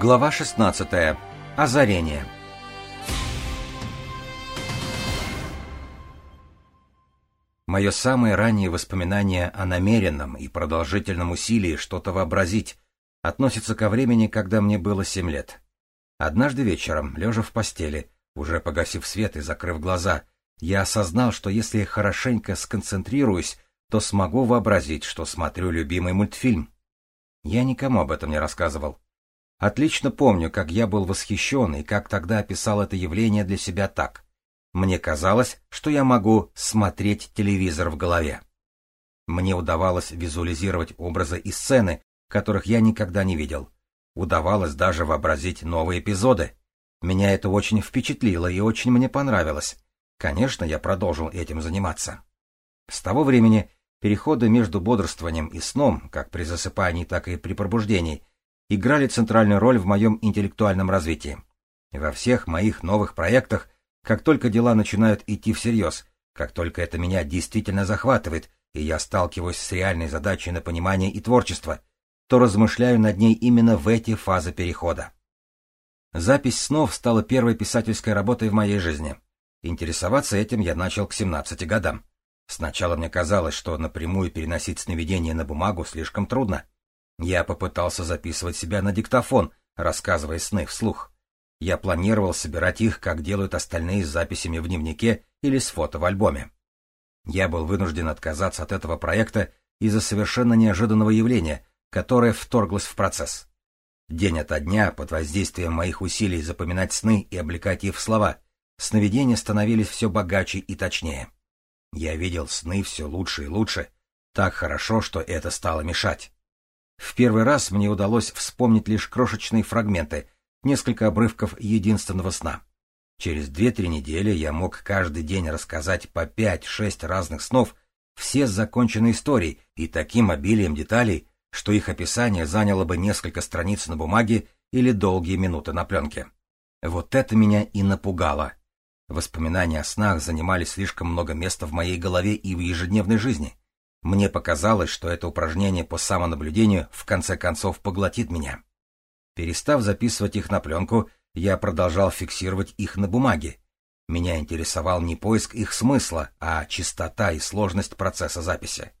Глава 16. Озарение. Мое самое раннее воспоминание о намеренном и продолжительном усилии что-то вообразить относится ко времени, когда мне было семь лет. Однажды вечером, лежа в постели, уже погасив свет и закрыв глаза, я осознал, что если хорошенько сконцентрируюсь, то смогу вообразить, что смотрю любимый мультфильм. Я никому об этом не рассказывал. Отлично помню, как я был восхищен и как тогда описал это явление для себя так. Мне казалось, что я могу смотреть телевизор в голове. Мне удавалось визуализировать образы и сцены, которых я никогда не видел. Удавалось даже вообразить новые эпизоды. Меня это очень впечатлило и очень мне понравилось. Конечно, я продолжил этим заниматься. С того времени переходы между бодрствованием и сном, как при засыпании, так и при пробуждении, играли центральную роль в моем интеллектуальном развитии. Во всех моих новых проектах, как только дела начинают идти всерьез, как только это меня действительно захватывает, и я сталкиваюсь с реальной задачей на понимание и творчество, то размышляю над ней именно в эти фазы перехода. Запись снов стала первой писательской работой в моей жизни. Интересоваться этим я начал к 17 годам. Сначала мне казалось, что напрямую переносить сновидения на бумагу слишком трудно. Я попытался записывать себя на диктофон, рассказывая сны вслух. Я планировал собирать их, как делают остальные с записями в дневнике или с фото в альбоме. Я был вынужден отказаться от этого проекта из-за совершенно неожиданного явления, которое вторглось в процесс. День ото дня, под воздействием моих усилий запоминать сны и облекать их в слова, сновидения становились все богаче и точнее. Я видел сны все лучше и лучше, так хорошо, что это стало мешать. В первый раз мне удалось вспомнить лишь крошечные фрагменты, несколько обрывков единственного сна. Через две-три недели я мог каждый день рассказать по пять-шесть разных снов, все с законченной историей и таким обилием деталей, что их описание заняло бы несколько страниц на бумаге или долгие минуты на пленке. Вот это меня и напугало. Воспоминания о снах занимали слишком много места в моей голове и в ежедневной жизни. Мне показалось, что это упражнение по самонаблюдению в конце концов поглотит меня. Перестав записывать их на пленку, я продолжал фиксировать их на бумаге. Меня интересовал не поиск их смысла, а чистота и сложность процесса записи.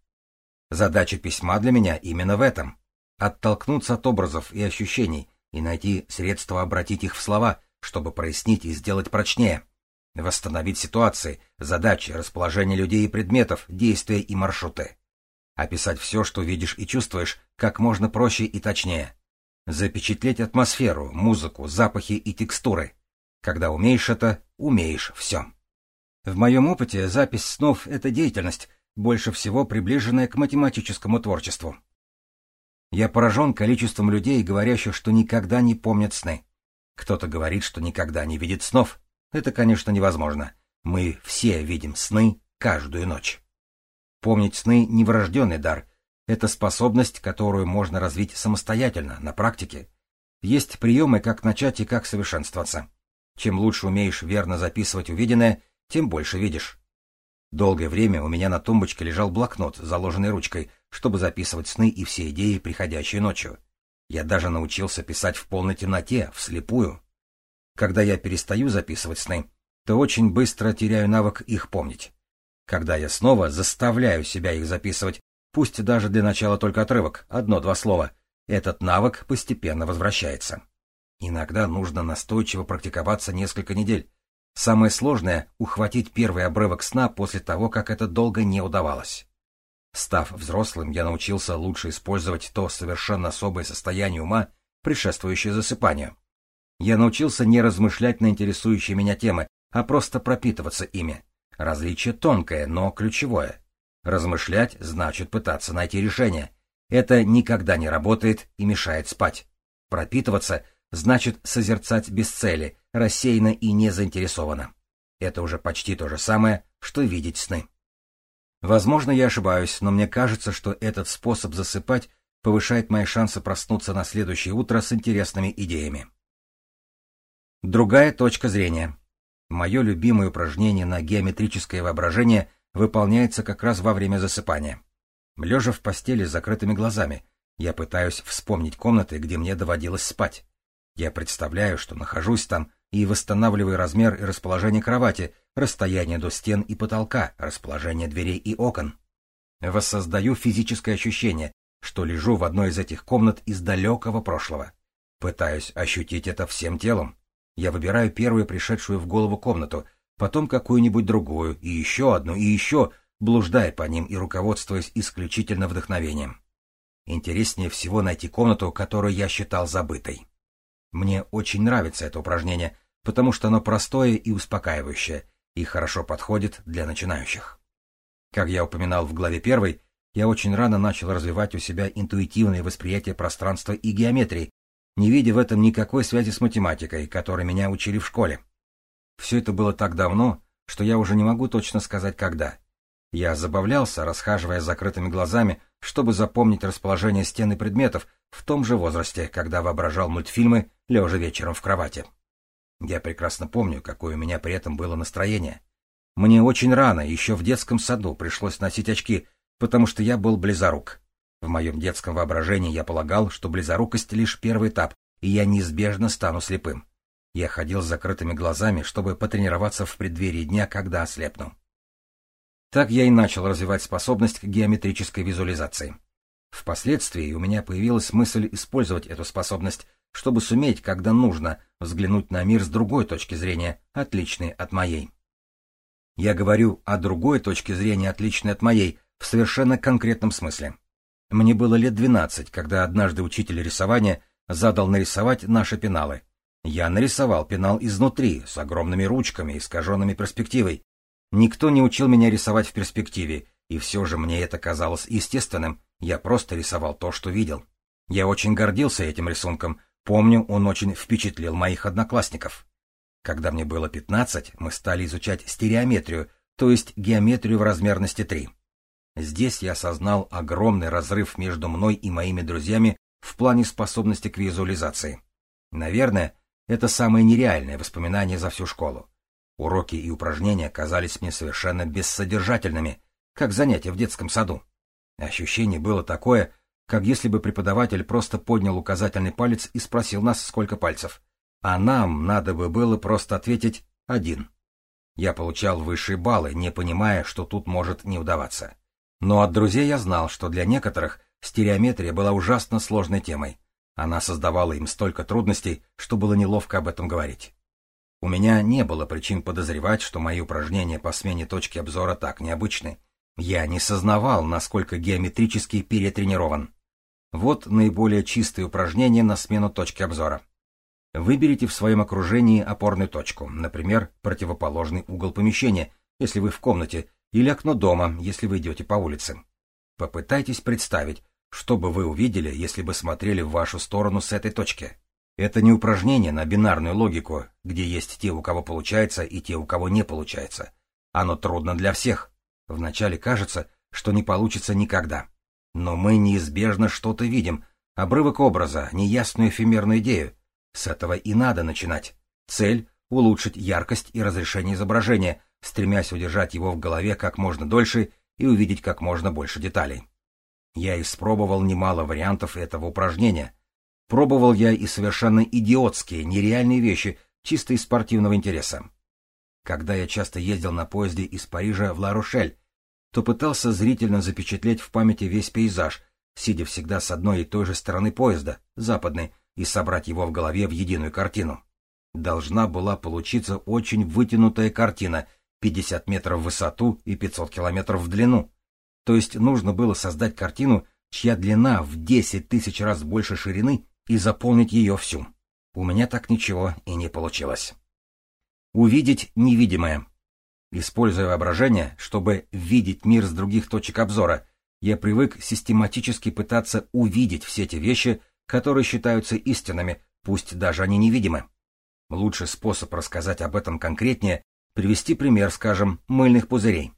Задача письма для меня именно в этом — оттолкнуться от образов и ощущений и найти средства обратить их в слова, чтобы прояснить и сделать прочнее восстановить ситуации, задачи, расположение людей и предметов, действия и маршруты. Описать все, что видишь и чувствуешь, как можно проще и точнее. Запечатлеть атмосферу, музыку, запахи и текстуры. Когда умеешь это, умеешь все. В моем опыте запись снов — это деятельность, больше всего приближенная к математическому творчеству. Я поражен количеством людей, говорящих, что никогда не помнят сны. Кто-то говорит, что никогда не видит снов. Это, конечно, невозможно. Мы все видим сны каждую ночь. Помнить сны — неврожденный дар. Это способность, которую можно развить самостоятельно, на практике. Есть приемы, как начать и как совершенствоваться. Чем лучше умеешь верно записывать увиденное, тем больше видишь. Долгое время у меня на тумбочке лежал блокнот с заложенной ручкой, чтобы записывать сны и все идеи, приходящие ночью. Я даже научился писать в полной темноте, вслепую. Когда я перестаю записывать сны, то очень быстро теряю навык их помнить. Когда я снова заставляю себя их записывать, пусть даже для начала только отрывок, одно-два слова, этот навык постепенно возвращается. Иногда нужно настойчиво практиковаться несколько недель. Самое сложное — ухватить первый обрывок сна после того, как это долго не удавалось. Став взрослым, я научился лучше использовать то совершенно особое состояние ума, предшествующее засыпанию. Я научился не размышлять на интересующие меня темы, а просто пропитываться ими. Различие тонкое, но ключевое. Размышлять значит пытаться найти решение. Это никогда не работает и мешает спать. Пропитываться значит созерцать без цели, рассеянно и не заинтересованно. Это уже почти то же самое, что видеть сны. Возможно, я ошибаюсь, но мне кажется, что этот способ засыпать повышает мои шансы проснуться на следующее утро с интересными идеями. Другая точка зрения. Мое любимое упражнение на геометрическое воображение выполняется как раз во время засыпания. Лежа в постели с закрытыми глазами, я пытаюсь вспомнить комнаты, где мне доводилось спать. Я представляю, что нахожусь там и восстанавливаю размер и расположение кровати, расстояние до стен и потолка, расположение дверей и окон. Воссоздаю физическое ощущение, что лежу в одной из этих комнат из далекого прошлого. Пытаюсь ощутить это всем телом. Я выбираю первую пришедшую в голову комнату, потом какую-нибудь другую, и еще одну, и еще, блуждая по ним и руководствуясь исключительно вдохновением. Интереснее всего найти комнату, которую я считал забытой. Мне очень нравится это упражнение, потому что оно простое и успокаивающее, и хорошо подходит для начинающих. Как я упоминал в главе первой, я очень рано начал развивать у себя интуитивное восприятие пространства и геометрии, не видя в этом никакой связи с математикой, которой меня учили в школе. Все это было так давно, что я уже не могу точно сказать когда. Я забавлялся, расхаживая закрытыми глазами, чтобы запомнить расположение стен и предметов в том же возрасте, когда воображал мультфильмы, лежа вечером в кровати. Я прекрасно помню, какое у меня при этом было настроение. Мне очень рано, еще в детском саду, пришлось носить очки, потому что я был близорук. В моем детском воображении я полагал, что близорукость — лишь первый этап, и я неизбежно стану слепым. Я ходил с закрытыми глазами, чтобы потренироваться в преддверии дня, когда ослепну. Так я и начал развивать способность к геометрической визуализации. Впоследствии у меня появилась мысль использовать эту способность, чтобы суметь, когда нужно, взглянуть на мир с другой точки зрения, отличной от моей. Я говорю о другой точке зрения, отличной от моей, в совершенно конкретном смысле. Мне было лет двенадцать, когда однажды учитель рисования задал нарисовать наши пеналы. Я нарисовал пенал изнутри, с огромными ручками, искаженными перспективой. Никто не учил меня рисовать в перспективе, и все же мне это казалось естественным, я просто рисовал то, что видел. Я очень гордился этим рисунком, помню, он очень впечатлил моих одноклассников. Когда мне было пятнадцать, мы стали изучать стереометрию, то есть геометрию в размерности три. Здесь я осознал огромный разрыв между мной и моими друзьями в плане способности к визуализации. Наверное, это самое нереальное воспоминание за всю школу. Уроки и упражнения казались мне совершенно бессодержательными, как занятия в детском саду. Ощущение было такое, как если бы преподаватель просто поднял указательный палец и спросил нас, сколько пальцев. А нам надо бы было просто ответить «один». Я получал высшие баллы, не понимая, что тут может не удаваться. Но от друзей я знал, что для некоторых стереометрия была ужасно сложной темой. Она создавала им столько трудностей, что было неловко об этом говорить. У меня не было причин подозревать, что мои упражнения по смене точки обзора так необычны. Я не сознавал, насколько геометрически перетренирован. Вот наиболее чистые упражнения на смену точки обзора. Выберите в своем окружении опорную точку, например, противоположный угол помещения, если вы в комнате, или окно дома, если вы идете по улице. Попытайтесь представить, что бы вы увидели, если бы смотрели в вашу сторону с этой точки. Это не упражнение на бинарную логику, где есть те, у кого получается, и те, у кого не получается. Оно трудно для всех. Вначале кажется, что не получится никогда. Но мы неизбежно что-то видим, обрывок образа, неясную эфемерную идею. С этого и надо начинать. Цель — улучшить яркость и разрешение изображения, стремясь удержать его в голове как можно дольше и увидеть как можно больше деталей. Я испробовал немало вариантов этого упражнения. Пробовал я и совершенно идиотские, нереальные вещи, чисто из спортивного интереса. Когда я часто ездил на поезде из Парижа в Ла-Рошель, то пытался зрительно запечатлеть в памяти весь пейзаж, сидя всегда с одной и той же стороны поезда, западной, и собрать его в голове в единую картину. Должна была получиться очень вытянутая картина, 50 метров в высоту и 500 километров в длину. То есть нужно было создать картину, чья длина в 10 тысяч раз больше ширины, и заполнить ее всю. У меня так ничего и не получилось. Увидеть невидимое. Используя воображение, чтобы видеть мир с других точек обзора, я привык систематически пытаться увидеть все те вещи, которые считаются истинными, пусть даже они невидимы. Лучший способ рассказать об этом конкретнее Привести пример, скажем, мыльных пузырей.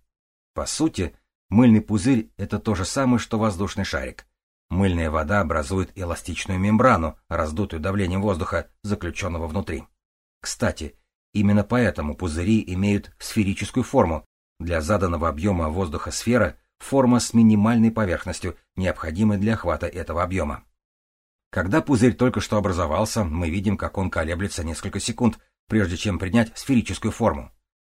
По сути, мыльный пузырь — это то же самое, что воздушный шарик. Мыльная вода образует эластичную мембрану, раздутую давлением воздуха, заключенного внутри. Кстати, именно поэтому пузыри имеют сферическую форму. Для заданного объема воздуха сфера — форма с минимальной поверхностью, необходимой для охвата этого объема. Когда пузырь только что образовался, мы видим, как он колеблется несколько секунд, прежде чем принять сферическую форму.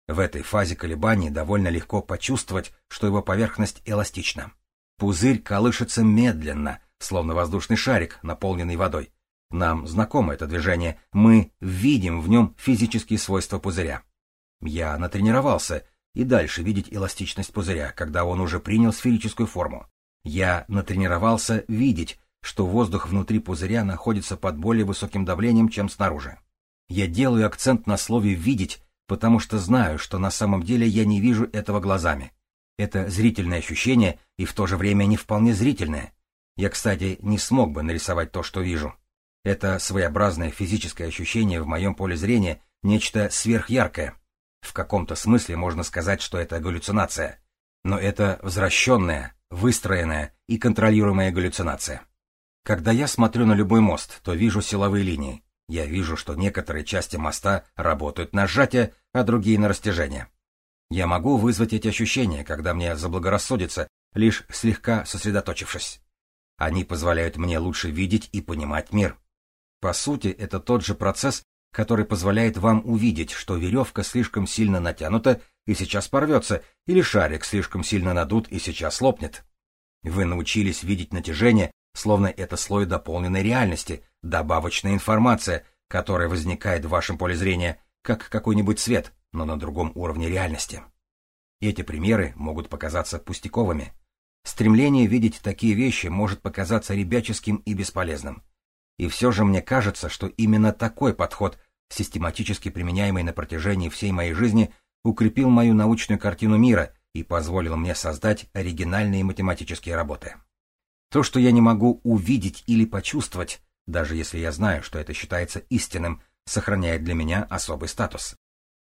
В этой фазе колебаний довольно легко почувствовать, что его поверхность эластична. Пузырь колышется медленно, словно воздушный шарик, наполненный водой. Нам знакомо это движение, мы видим в нем физические свойства пузыря. Я натренировался и дальше видеть эластичность пузыря, когда он уже принял сферическую форму. Я натренировался видеть, что воздух внутри пузыря находится под более высоким давлением, чем снаружи. Я делаю акцент на слове «видеть», потому что знаю, что на самом деле я не вижу этого глазами. Это зрительное ощущение и в то же время не вполне зрительное. Я, кстати, не смог бы нарисовать то, что вижу. Это своеобразное физическое ощущение в моем поле зрения, нечто сверхяркое. В каком-то смысле можно сказать, что это галлюцинация. Но это возвращенная, выстроенная и контролируемая галлюцинация. Когда я смотрю на любой мост, то вижу силовые линии. Я вижу, что некоторые части моста работают на сжатие, а другие на растяжение. Я могу вызвать эти ощущения, когда мне заблагорассудится, лишь слегка сосредоточившись. Они позволяют мне лучше видеть и понимать мир. По сути, это тот же процесс, который позволяет вам увидеть, что веревка слишком сильно натянута и сейчас порвется, или шарик слишком сильно надут и сейчас лопнет. Вы научились видеть натяжение, словно это слой дополненной реальности, добавочная информация, которая возникает в вашем поле зрения, как какой-нибудь цвет, но на другом уровне реальности. Эти примеры могут показаться пустяковыми. Стремление видеть такие вещи может показаться ребяческим и бесполезным. И все же мне кажется, что именно такой подход, систематически применяемый на протяжении всей моей жизни, укрепил мою научную картину мира и позволил мне создать оригинальные математические работы. То, что я не могу увидеть или почувствовать, даже если я знаю, что это считается истинным, сохраняет для меня особый статус.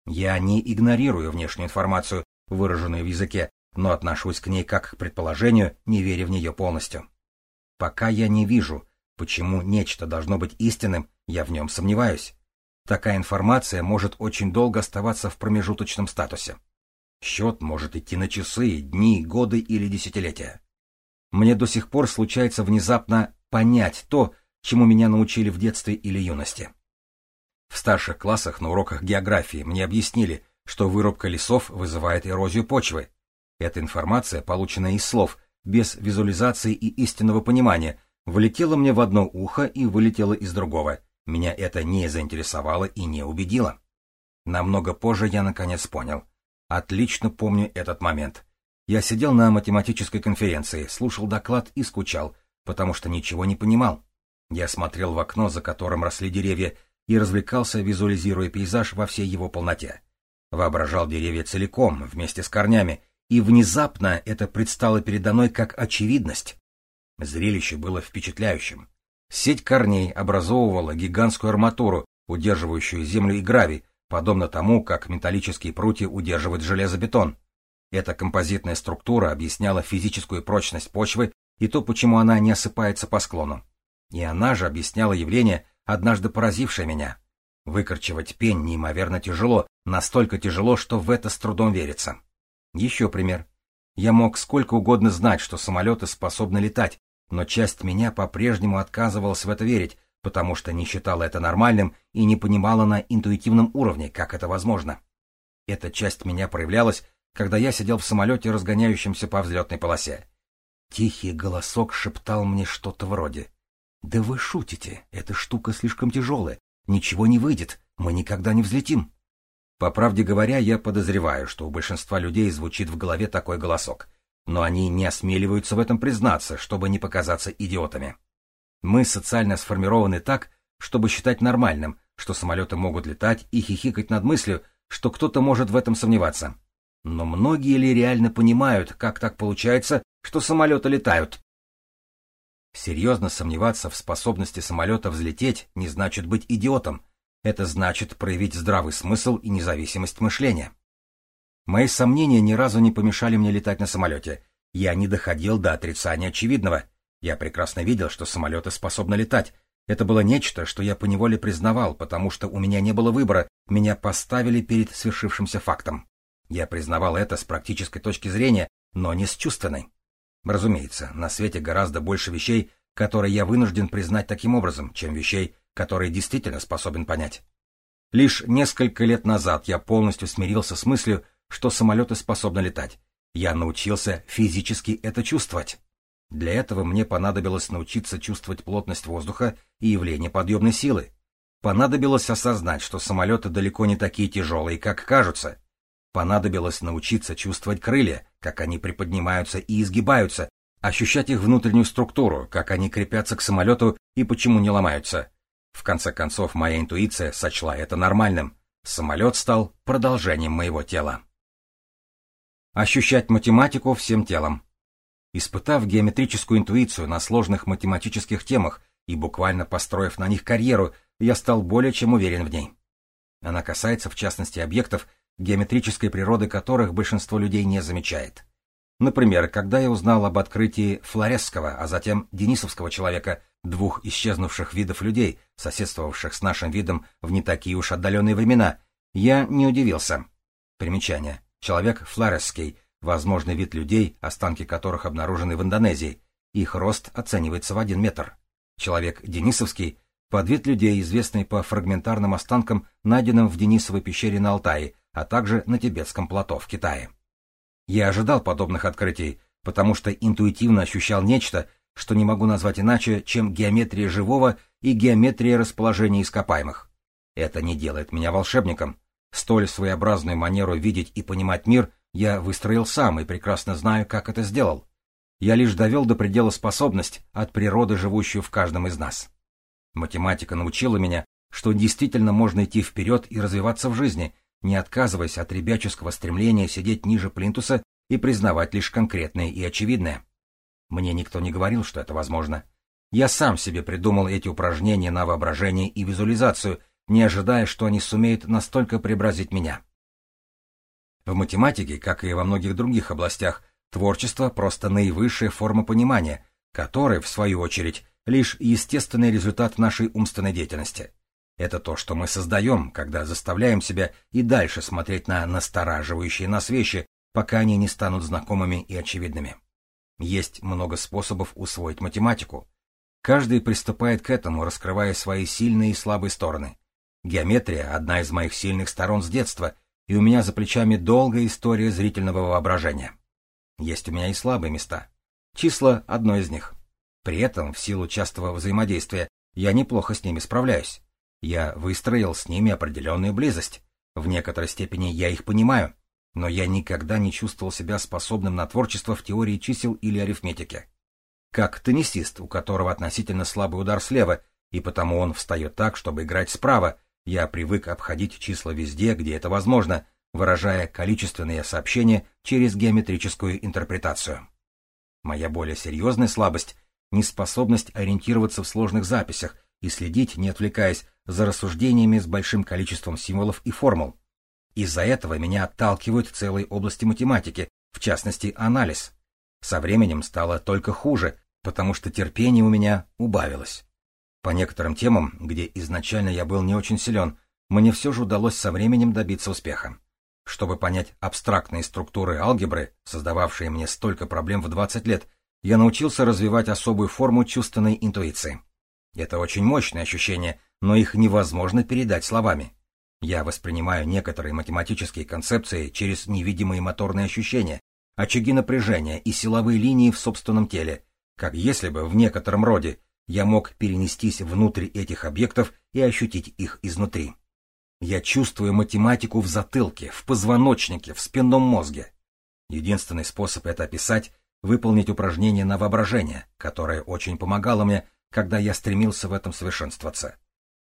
Я не игнорирую внешнюю информацию, выраженную в языке, но отношусь к ней как к предположению, не веря в нее полностью. Пока я не вижу, почему нечто должно быть истинным, я в нем сомневаюсь. Такая информация может очень долго оставаться в промежуточном статусе. Счет может идти на часы, дни, годы или десятилетия. Мне до сих пор случается внезапно понять то, чему меня научили в детстве или юности. В старших классах на уроках географии мне объяснили, что вырубка лесов вызывает эрозию почвы. Эта информация, полученная из слов, без визуализации и истинного понимания, влетела мне в одно ухо и вылетела из другого. Меня это не заинтересовало и не убедило. Намного позже я наконец понял. Отлично помню этот момент. Я сидел на математической конференции, слушал доклад и скучал, потому что ничего не понимал. Я смотрел в окно, за которым росли деревья, и развлекался, визуализируя пейзаж во всей его полноте. Воображал деревья целиком, вместе с корнями, и внезапно это предстало передо мной как очевидность. Зрелище было впечатляющим. Сеть корней образовывала гигантскую арматуру, удерживающую землю и гравий, подобно тому, как металлические прутья удерживают железобетон. Эта композитная структура объясняла физическую прочность почвы и то, почему она не осыпается по склону. И она же объясняла явление, однажды поразившее меня. Выкорчевать пень неимоверно тяжело, настолько тяжело, что в это с трудом верится. Еще пример. Я мог сколько угодно знать, что самолеты способны летать, но часть меня по-прежнему отказывалась в это верить, потому что не считала это нормальным и не понимала на интуитивном уровне, как это возможно. Эта часть меня проявлялась, когда я сидел в самолете, разгоняющемся по взлетной полосе. Тихий голосок шептал мне что-то вроде «Да вы шутите, эта штука слишком тяжелая, ничего не выйдет, мы никогда не взлетим». По правде говоря, я подозреваю, что у большинства людей звучит в голове такой голосок, но они не осмеливаются в этом признаться, чтобы не показаться идиотами. Мы социально сформированы так, чтобы считать нормальным, что самолеты могут летать и хихикать над мыслью, что кто-то может в этом сомневаться. Но многие ли реально понимают, как так получается, что самолеты летают? Серьезно сомневаться в способности самолета взлететь не значит быть идиотом. Это значит проявить здравый смысл и независимость мышления. Мои сомнения ни разу не помешали мне летать на самолете. Я не доходил до отрицания очевидного. Я прекрасно видел, что самолеты способны летать. Это было нечто, что я поневоле признавал, потому что у меня не было выбора, меня поставили перед свершившимся фактом. Я признавал это с практической точки зрения, но не с чувственной. Разумеется, на свете гораздо больше вещей, которые я вынужден признать таким образом, чем вещей, которые действительно способен понять. Лишь несколько лет назад я полностью смирился с мыслью, что самолеты способны летать. Я научился физически это чувствовать. Для этого мне понадобилось научиться чувствовать плотность воздуха и явление подъемной силы. Понадобилось осознать, что самолеты далеко не такие тяжелые, как кажутся. Понадобилось научиться чувствовать крылья, как они приподнимаются и изгибаются, ощущать их внутреннюю структуру, как они крепятся к самолету и почему не ломаются. В конце концов, моя интуиция сочла это нормальным. Самолет стал продолжением моего тела. Ощущать математику всем телом. Испытав геометрическую интуицию на сложных математических темах и буквально построив на них карьеру, я стал более чем уверен в ней. Она касается, в частности, объектов, геометрической природы которых большинство людей не замечает. Например, когда я узнал об открытии флоресского, а затем денисовского человека, двух исчезнувших видов людей, соседствовавших с нашим видом в не такие уж отдаленные времена, я не удивился. Примечание. Человек флоресский возможный вид людей, останки которых обнаружены в Индонезии. Их рост оценивается в один метр. Человек Денисовский – подвид людей, известный по фрагментарным останкам, найденным в Денисовой пещере на Алтае, а также на Тибетском плато в Китае. Я ожидал подобных открытий, потому что интуитивно ощущал нечто, что не могу назвать иначе, чем геометрия живого и геометрия расположения ископаемых. Это не делает меня волшебником. Столь своеобразную манеру видеть и понимать мир я выстроил сам и прекрасно знаю, как это сделал. Я лишь довел до предела способность от природы, живущую в каждом из нас. Математика научила меня, что действительно можно идти вперед и развиваться в жизни, не отказываясь от ребяческого стремления сидеть ниже плинтуса и признавать лишь конкретное и очевидное. Мне никто не говорил, что это возможно. Я сам себе придумал эти упражнения на воображение и визуализацию, не ожидая, что они сумеют настолько преобразить меня. В математике, как и во многих других областях, творчество — просто наивысшая форма понимания, которая, в свою очередь, лишь естественный результат нашей умственной деятельности. Это то, что мы создаем, когда заставляем себя и дальше смотреть на настораживающие нас вещи, пока они не станут знакомыми и очевидными. Есть много способов усвоить математику. Каждый приступает к этому, раскрывая свои сильные и слабые стороны. Геометрия — одна из моих сильных сторон с детства — и у меня за плечами долгая история зрительного воображения. Есть у меня и слабые места. Числа — одно из них. При этом, в силу частого взаимодействия, я неплохо с ними справляюсь. Я выстроил с ними определенную близость. В некоторой степени я их понимаю, но я никогда не чувствовал себя способным на творчество в теории чисел или арифметике. Как теннисист, у которого относительно слабый удар слева, и потому он встает так, чтобы играть справа, я привык обходить числа везде, где это возможно, выражая количественные сообщения через геометрическую интерпретацию. Моя более серьезная слабость — неспособность ориентироваться в сложных записях и следить, не отвлекаясь, за рассуждениями с большим количеством символов и формул. Из-за этого меня отталкивают целые области математики, в частности, анализ. Со временем стало только хуже, потому что терпение у меня убавилось. По некоторым темам, где изначально я был не очень силен, мне все же удалось со временем добиться успеха. Чтобы понять абстрактные структуры алгебры, создававшие мне столько проблем в 20 лет, я научился развивать особую форму чувственной интуиции. Это очень мощные ощущения, но их невозможно передать словами. Я воспринимаю некоторые математические концепции через невидимые моторные ощущения, очаги напряжения и силовые линии в собственном теле, как если бы в некотором роде я мог перенестись внутрь этих объектов и ощутить их изнутри. Я чувствую математику в затылке, в позвоночнике, в спинном мозге. Единственный способ это описать — выполнить упражнение на воображение, которое очень помогало мне, когда я стремился в этом совершенствоваться.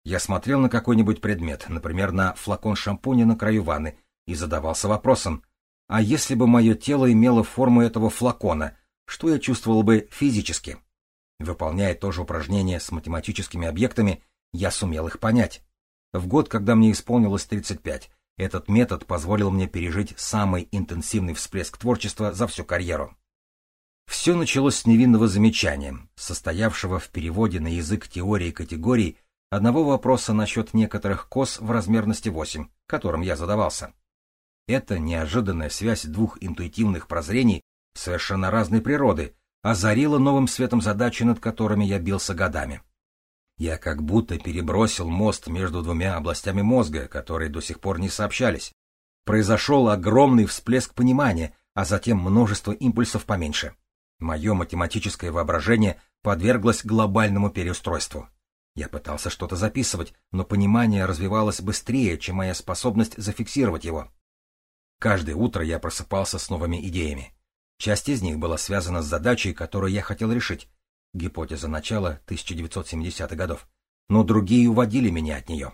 Я смотрел на какой-нибудь предмет, например, на флакон шампуня на краю ванны, и задавался вопросом, а если бы мое тело имело форму этого флакона, что я чувствовал бы физически? Выполняя то же упражнение с математическими объектами, я сумел их понять. В год, когда мне исполнилось 35, этот метод позволил мне пережить самый интенсивный всплеск творчества за всю карьеру. Все началось с невинного замечания, состоявшего в переводе на язык теории категорий одного вопроса насчет некоторых кос в размерности 8, которым я задавался. Это неожиданная связь двух интуитивных прозрений совершенно разной природы, озарила новым светом задачи, над которыми я бился годами. Я как будто перебросил мост между двумя областями мозга, которые до сих пор не сообщались. Произошел огромный всплеск понимания, а затем множество импульсов поменьше. Мое математическое воображение подверглось глобальному переустройству. Я пытался что-то записывать, но понимание развивалось быстрее, чем моя способность зафиксировать его. Каждое утро я просыпался с новыми идеями. Часть из них была связана с задачей, которую я хотел решить, гипотеза начала 1970-х годов, но другие уводили меня от нее.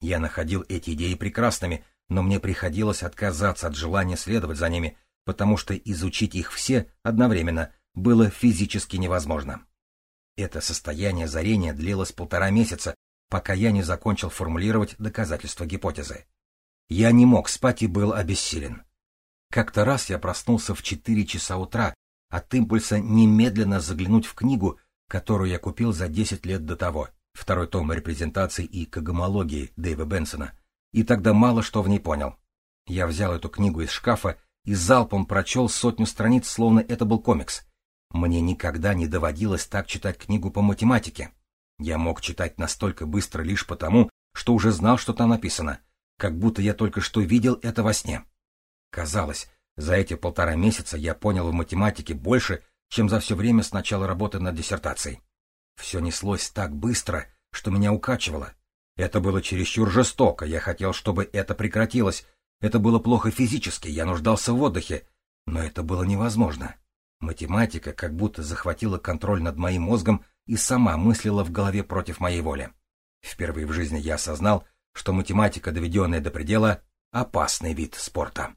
Я находил эти идеи прекрасными, но мне приходилось отказаться от желания следовать за ними, потому что изучить их все одновременно было физически невозможно. Это состояние зарения длилось полтора месяца, пока я не закончил формулировать доказательства гипотезы. Я не мог спать и был обессилен. Как-то раз я проснулся в четыре часа утра от импульса немедленно заглянуть в книгу, которую я купил за десять лет до того, второй том репрезентации и когомологии Дэйва Бенсона, и тогда мало что в ней понял. Я взял эту книгу из шкафа и залпом прочел сотню страниц, словно это был комикс. Мне никогда не доводилось так читать книгу по математике. Я мог читать настолько быстро лишь потому, что уже знал, что там написано, как будто я только что видел это во сне. Казалось, за эти полтора месяца я понял в математике больше, чем за все время с начала работы над диссертацией. Все неслось так быстро, что меня укачивало. Это было чересчур жестоко, я хотел, чтобы это прекратилось. Это было плохо физически, я нуждался в отдыхе. Но это было невозможно. Математика как будто захватила контроль над моим мозгом и сама мыслила в голове против моей воли. Впервые в жизни я осознал, что математика, доведенная до предела, — опасный вид спорта.